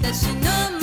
私の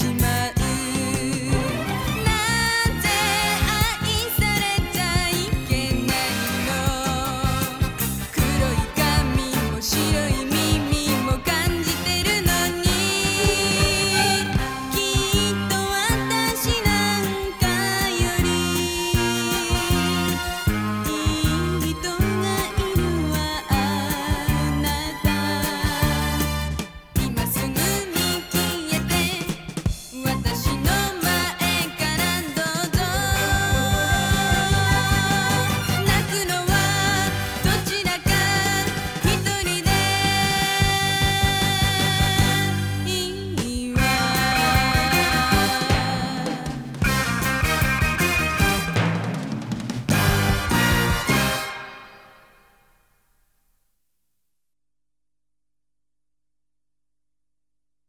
doesn't.